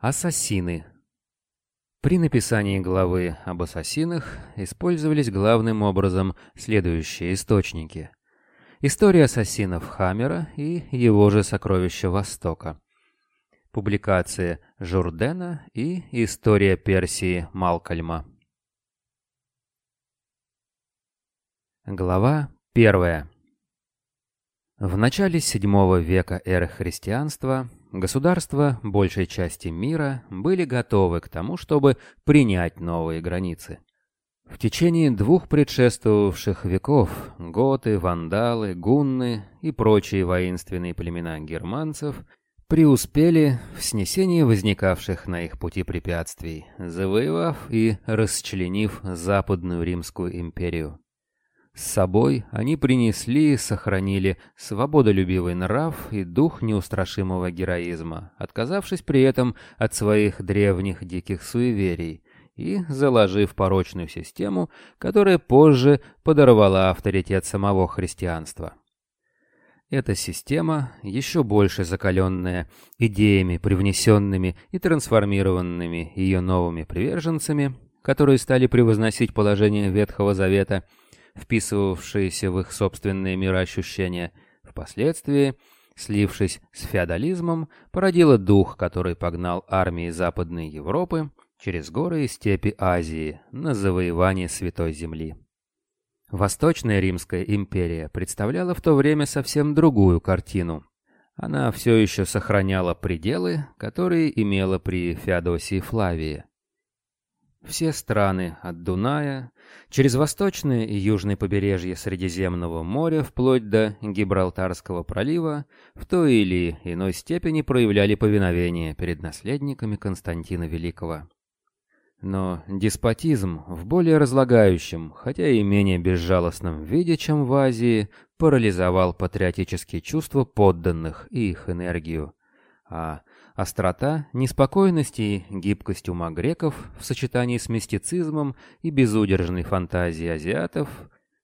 Ассасины. При написании главы об ассасинах использовались главным образом следующие источники. История ассасинов Хаммера и его же «Сокровища Востока». Публикация Журдена и История Персии Малкольма. Глава первая. В начале VII века эры христианства государства большей части мира были готовы к тому, чтобы принять новые границы. В течение двух предшествовавших веков готы, вандалы, гунны и прочие воинственные племена германцев преуспели в снесении возникавших на их пути препятствий, завоевав и расчленив Западную Римскую империю. С собой они принесли и сохранили свободолюбивый нрав и дух неустрашимого героизма, отказавшись при этом от своих древних диких суеверий и заложив порочную систему, которая позже подорвала авторитет самого христианства. Эта система, еще больше закаленная идеями, привнесенными и трансформированными ее новыми приверженцами, которые стали превозносить положение Ветхого Завета – вписывавшиеся в их собственные мироощущения, впоследствии, слившись с феодализмом, породила дух, который погнал армии Западной Европы через горы и степи Азии на завоевание Святой Земли. Восточная Римская империя представляла в то время совсем другую картину. Она все еще сохраняла пределы, которые имела при Феодосии Флавии. Все страны от Дуная, через восточное и южное побережье Средиземного моря вплоть до Гибралтарского пролива в той или иной степени проявляли повиновение перед наследниками Константина Великого. Но деспотизм в более разлагающем, хотя и менее безжалостном виде, чем в Азии, парализовал патриотические чувства подданных и их энергию, а Острота, неспокойность и гибкость ума греков в сочетании с мистицизмом и безудержной фантазией азиатов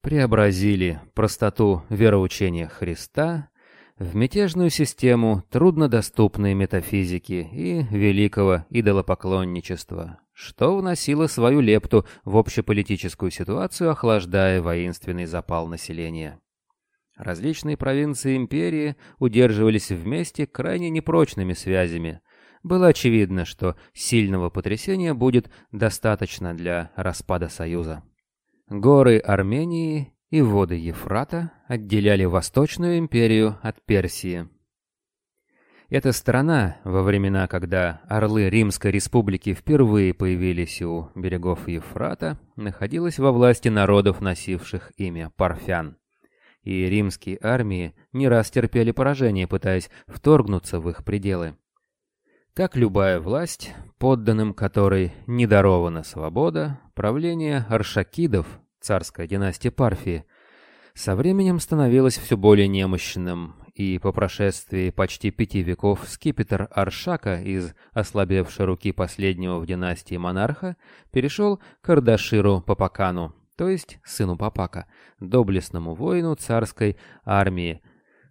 преобразили простоту вероучения Христа в мятежную систему труднодоступной метафизики и великого идолопоклонничества, что вносило свою лепту в общеполитическую ситуацию, охлаждая воинственный запал населения. Различные провинции империи удерживались вместе крайне непрочными связями. Было очевидно, что сильного потрясения будет достаточно для распада Союза. Горы Армении и воды Ефрата отделяли Восточную империю от Персии. Эта страна, во времена, когда орлы Римской республики впервые появились у берегов Ефрата, находилась во власти народов, носивших имя Парфян и римские армии не раз терпели поражение, пытаясь вторгнуться в их пределы. Как любая власть, подданным которой не дарована свобода, правление аршакидов, царская династия Парфии, со временем становилось все более немощным, и по прошествии почти пяти веков скипетр Аршака из ослабевшей руки последнего в династии монарха перешел к Ардаширу Папакану, то есть сыну Папака, доблестному воину царской армии,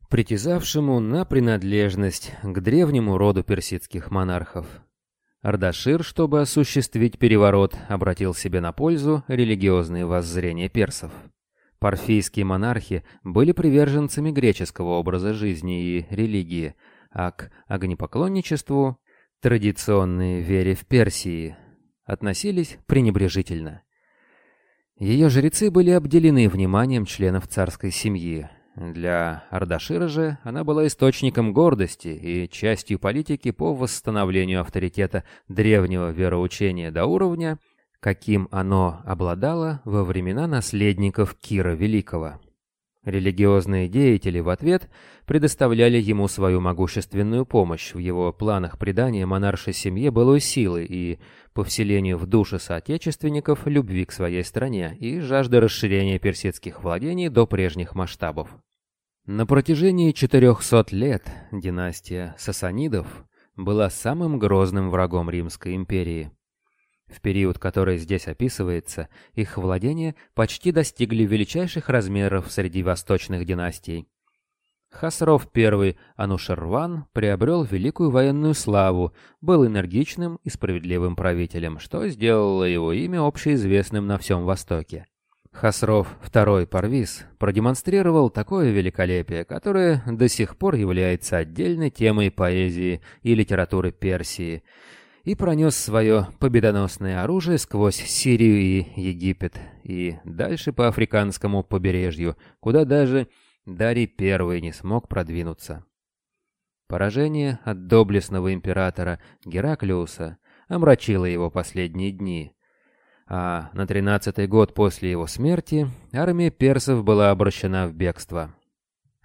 притязавшему на принадлежность к древнему роду персидских монархов. Ардашир, чтобы осуществить переворот, обратил себе на пользу религиозные воззрения персов. Парфийские монархи были приверженцами греческого образа жизни и религии, а к огнепоклонничеству, традиционной вере в Персии, относились пренебрежительно. Ее жрецы были обделены вниманием членов царской семьи. Для Ардашира же она была источником гордости и частью политики по восстановлению авторитета древнего вероучения до уровня, каким оно обладало во времена наследников Кира Великого. Религиозные деятели в ответ предоставляли ему свою могущественную помощь в его планах придания монаршей семье былой силы и по вселению в души соотечественников любви к своей стране и жажды расширения персидских владений до прежних масштабов. На протяжении 400 лет династия сасанидов была самым грозным врагом Римской империи. В период, который здесь описывается, их владения почти достигли величайших размеров среди восточных династий. Хасров I Анушерван приобрел великую военную славу, был энергичным и справедливым правителем, что сделало его имя общеизвестным на всем Востоке. Хасров II Парвиз продемонстрировал такое великолепие, которое до сих пор является отдельной темой поэзии и литературы Персии, и пронес свое победоносное оружие сквозь Сирию и Египет, и дальше по африканскому побережью, куда даже Дарий I не смог продвинуться. Поражение от доблестного императора Гераклиуса омрачило его последние дни, а на тринадцатый год после его смерти армия персов была обращена в бегство.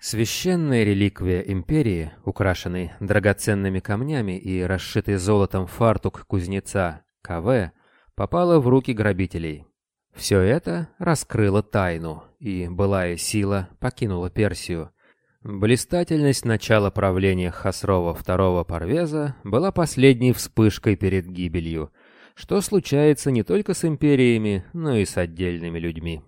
Священная реликвия империи, украшенный драгоценными камнями и расшитый золотом фартук кузнеца КВ, попала в руки грабителей. Все это раскрыло тайну, и былая сила покинула Персию. Блистательность начала правления Хасрова II Парвеза была последней вспышкой перед гибелью, что случается не только с империями, но и с отдельными людьми.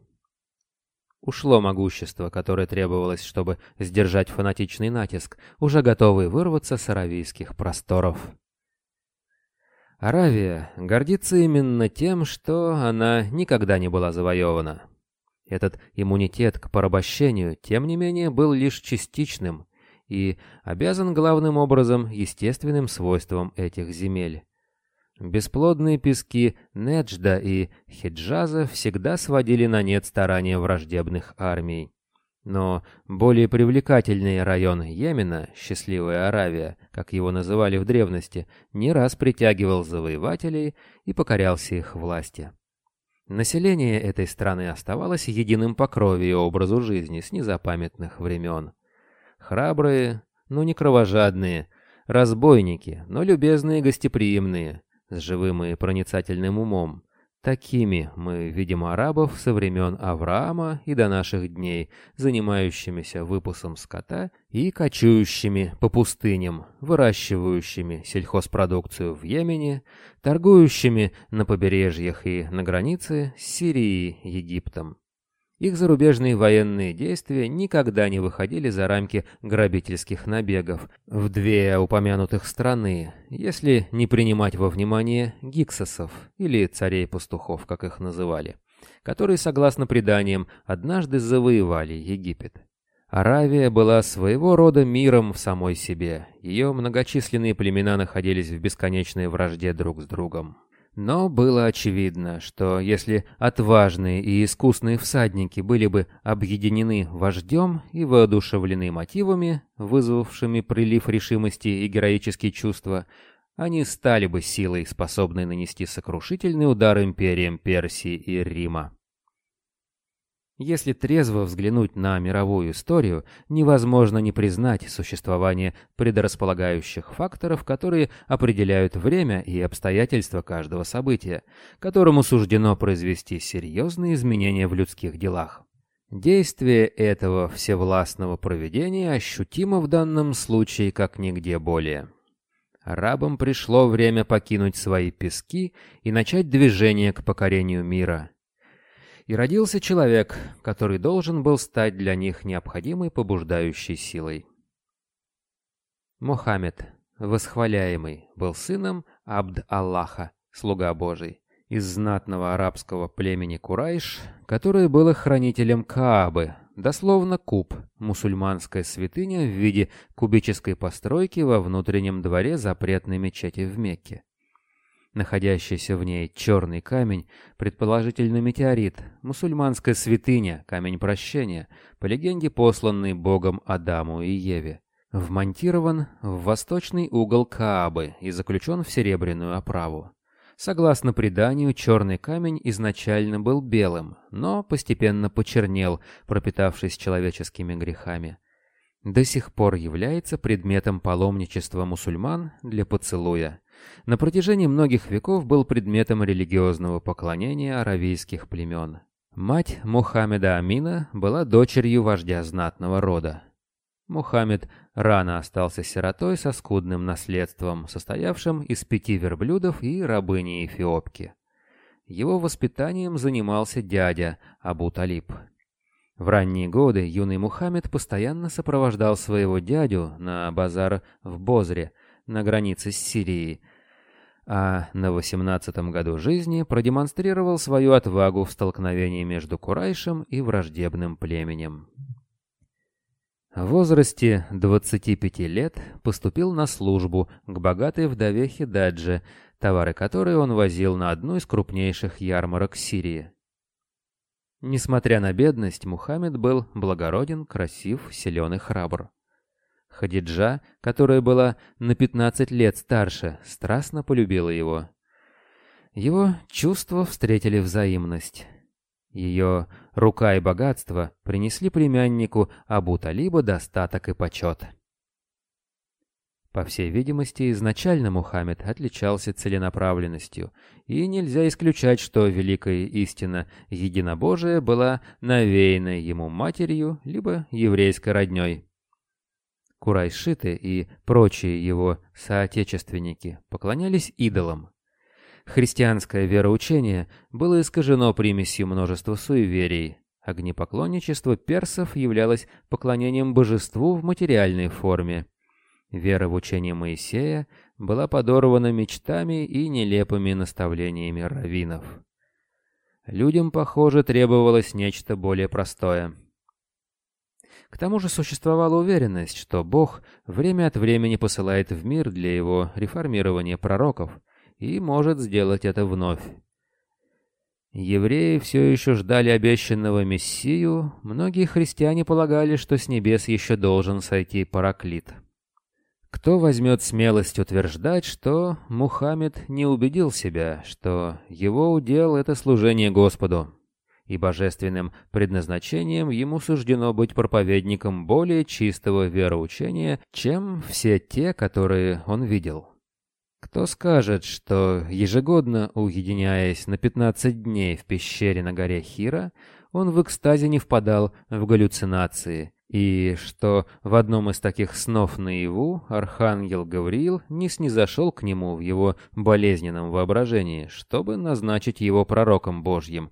Ушло могущество, которое требовалось, чтобы сдержать фанатичный натиск, уже готовый вырваться с аравийских просторов. Аравия гордится именно тем, что она никогда не была завоевана. Этот иммунитет к порабощению, тем не менее, был лишь частичным и обязан главным образом естественным свойствам этих земель. Бесплодные пески Неджда и Хиджаза всегда сводили на нет старания враждебных армий. Но более привлекательный район Йемена, Счастливая Аравия, как его называли в древности, не раз притягивал завоевателей и покорялся их власти. Население этой страны оставалось единым по крови и образу жизни с незапамятных времен. Храбрые, но не кровожадные, разбойники, но любезные и гостеприимные, с живым и проницательным умом, Такими мы видим арабов со времен Авраама и до наших дней, занимающимися выпасом скота и кочующими по пустыням, выращивающими сельхозпродукцию в Йемене, торгующими на побережьях и на границе с Сирией Египтом. Их зарубежные военные действия никогда не выходили за рамки грабительских набегов в две упомянутых страны, если не принимать во внимание гиксосов, или царей-пастухов, как их называли, которые, согласно преданиям, однажды завоевали Египет. Аравия была своего рода миром в самой себе, ее многочисленные племена находились в бесконечной вражде друг с другом. Но было очевидно, что если отважные и искусные всадники были бы объединены вождем и воодушевлены мотивами, вызвавшими прилив решимости и героические чувства, они стали бы силой, способной нанести сокрушительный удар империям Персии и Рима. Если трезво взглянуть на мировую историю, невозможно не признать существование предрасполагающих факторов, которые определяют время и обстоятельства каждого события, которому суждено произвести серьезные изменения в людских делах. Действие этого всевластного проведения ощутимо в данном случае как нигде более. Арабам пришло время покинуть свои пески и начать движение к покорению мира – и родился человек, который должен был стать для них необходимой побуждающей силой. Мухаммед, восхваляемый, был сыном Абд-Аллаха, слуга Божий, из знатного арабского племени Курайш, которое было хранителем Каабы, дословно Куб, мусульманская святыня в виде кубической постройки во внутреннем дворе запретной мечети в Мекке. Находящийся в ней черный камень, предположительно метеорит, мусульманская святыня, камень прощения, по легенде посланный Богом Адаму и Еве, вмонтирован в восточный угол Каабы и заключен в серебряную оправу. Согласно преданию, черный камень изначально был белым, но постепенно почернел, пропитавшись человеческими грехами. До сих пор является предметом паломничества мусульман для поцелуя на протяжении многих веков был предметом религиозного поклонения аравийских племен. Мать Мухаммеда Амина была дочерью вождя знатного рода. Мухаммед рано остался сиротой со скудным наследством, состоявшим из пяти верблюдов и рабыни Эфиопки. Его воспитанием занимался дядя Абу Талиб. В ранние годы юный Мухаммед постоянно сопровождал своего дядю на базар в Бозре, на границе с Сирией, а на восемнадцатом году жизни продемонстрировал свою отвагу в столкновении между Курайшем и враждебным племенем. В возрасте 25 лет поступил на службу к богатой вдове Хидадже, товары которой он возил на одну из крупнейших ярмарок Сирии. Несмотря на бедность, Мухаммед был благороден, красив, силен и храбр. Хадиджа, которая была на 15 лет старше, страстно полюбила его. Его чувства встретили взаимность. Ее рука и богатство принесли племяннику Абу-Талиба достаток и почет. По всей видимости, изначально Мухаммед отличался целенаправленностью, и нельзя исключать, что великая истина единобожия была навеяна ему матерью либо еврейской родней. Курайшиты и прочие его соотечественники поклонялись идолам. Христианское вероучение было искажено примесью множества суеверий. Огнепоклонничество персов являлось поклонением божеству в материальной форме. Вера в учение Моисея была подорвана мечтами и нелепыми наставлениями раввинов. Людям, похоже, требовалось нечто более простое. К тому же существовала уверенность, что Бог время от времени посылает в мир для его реформирования пророков – и может сделать это вновь. Евреи все еще ждали обещанного Мессию, многие христиане полагали, что с небес еще должен сойти Параклит. Кто возьмет смелость утверждать, что Мухаммед не убедил себя, что его удел — это служение Господу, и божественным предназначением ему суждено быть проповедником более чистого вероучения, чем все те, которые он видел. Кто скажет, что ежегодно уединяясь на 15 дней в пещере на горе Хира, он в экстазе не впадал в галлюцинации, и что в одном из таких снов наяву архангел Гавриил не снизошел к нему в его болезненном воображении, чтобы назначить его пророком Божьим,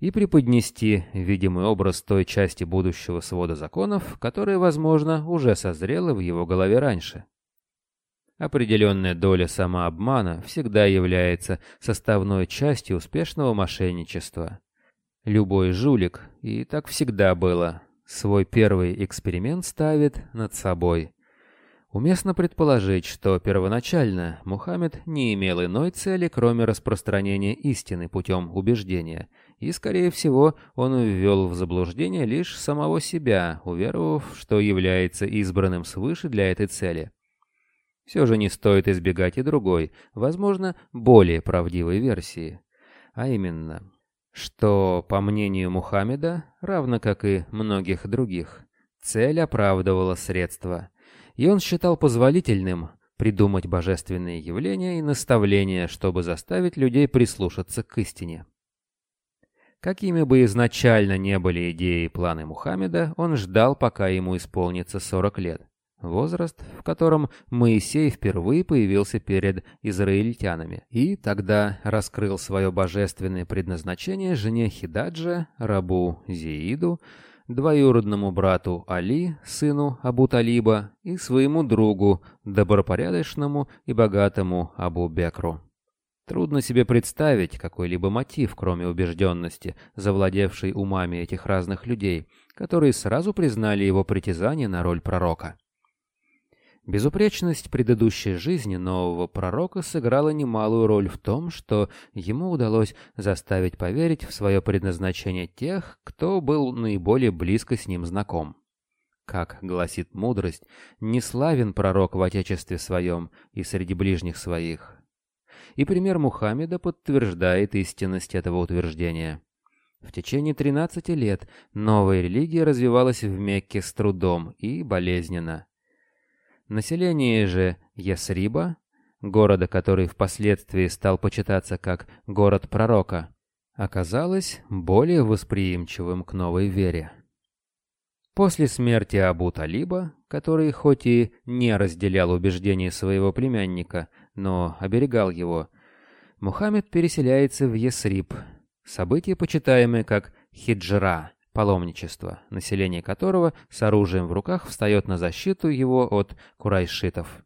и преподнести видимый образ той части будущего свода законов, которая, возможно, уже созрела в его голове раньше. Определенная доля самообмана всегда является составной частью успешного мошенничества. Любой жулик, и так всегда было, свой первый эксперимент ставит над собой. Уместно предположить, что первоначально Мухаммед не имел иной цели, кроме распространения истины путем убеждения, и, скорее всего, он ввел в заблуждение лишь самого себя, уверовав, что является избранным свыше для этой цели. Все же не стоит избегать и другой, возможно, более правдивой версии. А именно, что, по мнению Мухаммеда, равно как и многих других, цель оправдывала средства, и он считал позволительным придумать божественные явления и наставления, чтобы заставить людей прислушаться к истине. Какими бы изначально не были идеи и планы Мухаммеда, он ждал, пока ему исполнится 40 лет возраст, в котором Моисей впервые появился перед израильтянами, и тогда раскрыл свое божественное предназначение жене Хидаджа, рабу Зеиду, двоюродному брату Али, сыну Абу-Талиба, и своему другу, добропорядочному и богатому Абу-Бекру. Трудно себе представить какой-либо мотив, кроме убежденности, завладевшей умами этих разных людей, которые сразу признали его притязание на роль пророка. Безупречность предыдущей жизни нового пророка сыграла немалую роль в том, что ему удалось заставить поверить в свое предназначение тех, кто был наиболее близко с ним знаком. Как гласит мудрость, не славен пророк в отечестве своем и среди ближних своих. И пример Мухаммеда подтверждает истинность этого утверждения. В течение 13 лет новая религия развивалась в Мекке с трудом и болезненно. Население же Ясриба, города, который впоследствии стал почитаться как город пророка, оказалось более восприимчивым к новой вере. После смерти Абу Талиба, который хоть и не разделял убеждения своего племянника, но оберегал его, Мухаммед переселяется в Ясриб, событие, почитаемое как хиджра, паломничества, население которого с оружием в руках встает на защиту его от курайшитов.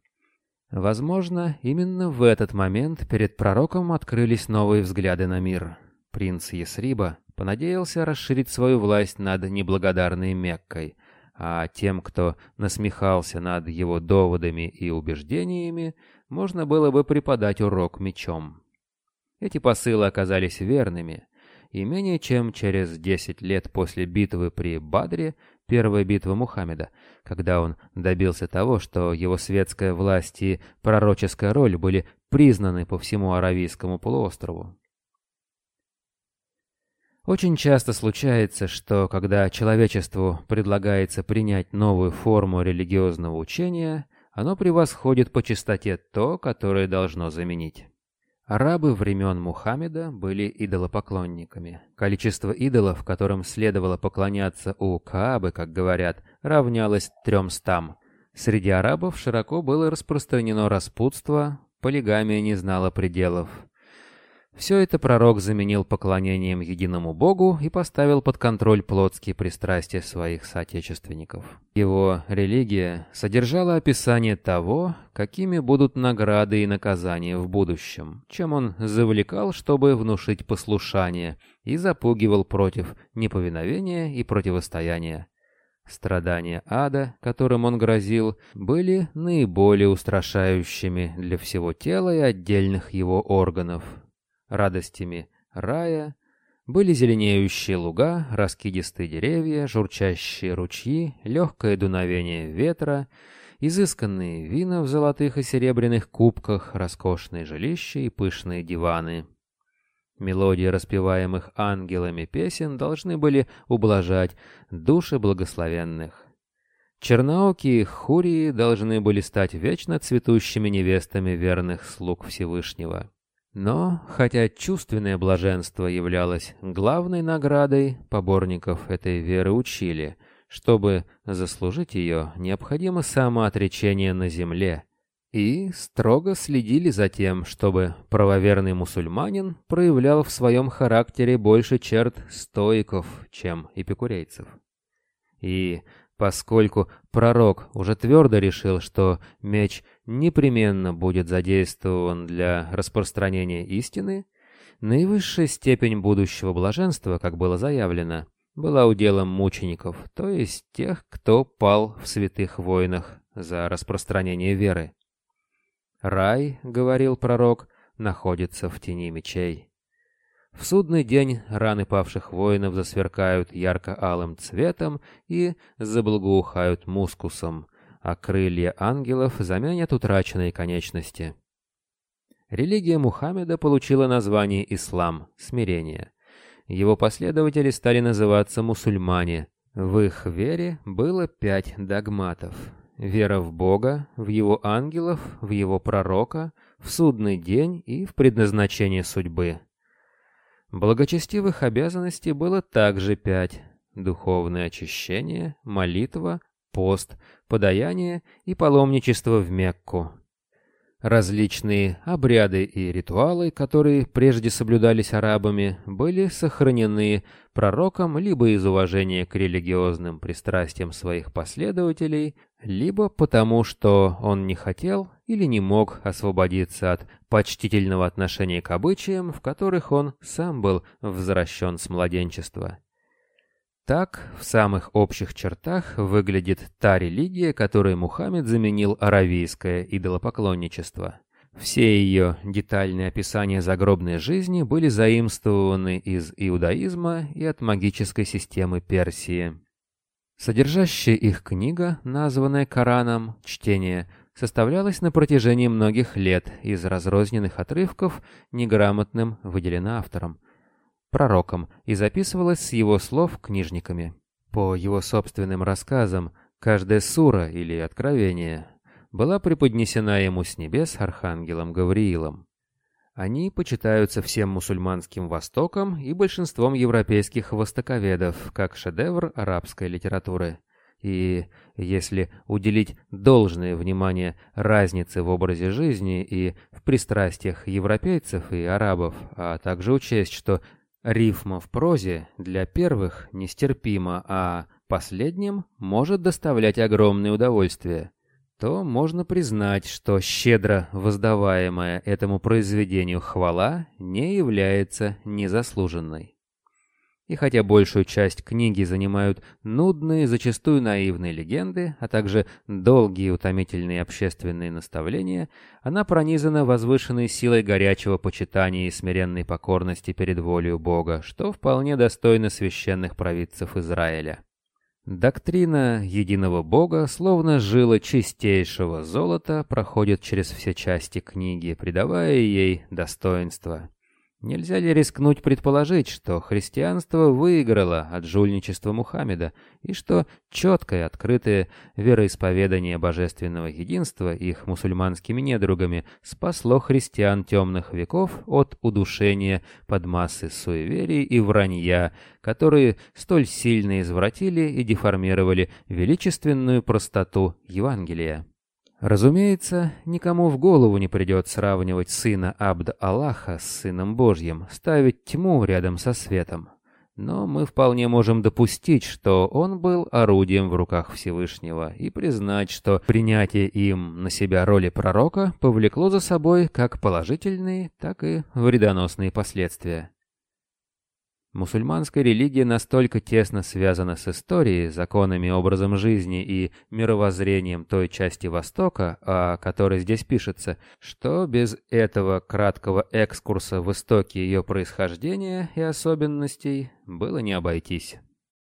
Возможно, именно в этот момент перед пророком открылись новые взгляды на мир. Принц Есриба понадеялся расширить свою власть над неблагодарной Меккой, а тем, кто насмехался над его доводами и убеждениями, можно было бы преподать урок мечом. Эти посылы оказались верными, и менее чем через 10 лет после битвы при Бадре, первой битвы Мухаммеда, когда он добился того, что его светская власть и пророческая роль были признаны по всему Аравийскому полуострову. Очень часто случается, что когда человечеству предлагается принять новую форму религиозного учения, оно превосходит по чистоте то, которое должно заменить. Арабы времен Мухаммеда были идолопоклонниками. Количество идолов, которым следовало поклоняться у Каабы, как говорят, равнялось тремстам. Среди арабов широко было распространено распутство, полигамия не знала пределов. Все это пророк заменил поклонением единому Богу и поставил под контроль плотские пристрастия своих соотечественников. Его религия содержала описание того, какими будут награды и наказания в будущем, чем он завлекал, чтобы внушить послушание, и запугивал против неповиновения и противостояния. Страдания ада, которым он грозил, были наиболее устрашающими для всего тела и отдельных его органов, радостями рая были зеленеющие луга, раскидистые деревья, журчащие ручьи, легкое дуновение ветра, изысканные вина в золотых и серебряных кубках, роскошные жилища и пышные диваны. Мелодии распеваемых ангелами песен должны были ублажать души благословенных. Черноокие хурии должны были стать вечно цветущими невестами верных слуг Всевышнего. Но, хотя чувственное блаженство являлось главной наградой, поборников этой веры учили, чтобы заслужить ее, необходимо самоотречение на земле, и строго следили за тем, чтобы правоверный мусульманин проявлял в своем характере больше черт стоиков, чем эпикурейцев. И Поскольку пророк уже твердо решил, что меч непременно будет задействован для распространения истины, наивысшая степень будущего блаженства, как было заявлено, была уделом мучеников, то есть тех, кто пал в святых войнах за распространение веры. «Рай, — говорил пророк, — находится в тени мечей». В судный день раны павших воинов засверкают ярко-алым цветом и заблагоухают мускусом, а крылья ангелов заменят утраченные конечности. Религия Мухаммеда получила название ислам, смирение. Его последователи стали называться мусульмане. В их вере было пять догматов. Вера в Бога, в Его ангелов, в Его пророка, в судный день и в предназначение судьбы. Благочестивых обязанностей было также пять. Духовное очищение, молитва, пост, подаяние и паломничество в Мекку. Различные обряды и ритуалы, которые прежде соблюдались арабами, были сохранены пророком либо из уважения к религиозным пристрастиям своих последователей, либо потому, что он не хотел или не мог освободиться от почтительного отношения к обычаям, в которых он сам был возвращен с младенчества. Так, в самых общих чертах выглядит та религия, которой Мухаммед заменил аравийское идолопоклонничество. Все ее детальные описания загробной жизни были заимствованы из иудаизма и от магической системы Персии. Содержащая их книга, названная Кораном, чтение, составлялась на протяжении многих лет из разрозненных отрывков, неграмотным выделена автором, пророком, и записывалась с его слов книжниками. По его собственным рассказам, каждая сура или откровение была преподнесена ему с небес архангелом Гавриилом. Они почитаются всем мусульманским Востоком и большинством европейских востоковедов как шедевр арабской литературы. И если уделить должное внимание разнице в образе жизни и в пристрастиях европейцев и арабов, а также учесть, что Рифма в прозе для первых нестерпима, а последним может доставлять огромное удовольствие, то можно признать, что щедро воздаваемая этому произведению хвала не является незаслуженной. И хотя большую часть книги занимают нудные, зачастую наивные легенды, а также долгие утомительные общественные наставления, она пронизана возвышенной силой горячего почитания и смиренной покорности перед волею Бога, что вполне достойно священных провидцев Израиля. Доктрина единого Бога, словно жила чистейшего золота, проходит через все части книги, придавая ей достоинство. Нельзя ли рискнуть предположить, что христианство выиграло от жульничества Мухаммеда, и что четкое, открытое вероисповедание божественного единства их мусульманскими недругами спасло христиан темных веков от удушения под массы суеверий и вранья, которые столь сильно извратили и деформировали величественную простоту Евангелия? Разумеется, никому в голову не придет сравнивать сына Абд-Аллаха с сыном Божьим, ставить тьму рядом со светом. Но мы вполне можем допустить, что он был орудием в руках Всевышнего, и признать, что принятие им на себя роли пророка повлекло за собой как положительные, так и вредоносные последствия. Мусульманская религия настолько тесно связана с историей, законами, образом жизни и мировоззрением той части Востока, о которой здесь пишется, что без этого краткого экскурса в истоки ее происхождения и особенностей было не обойтись.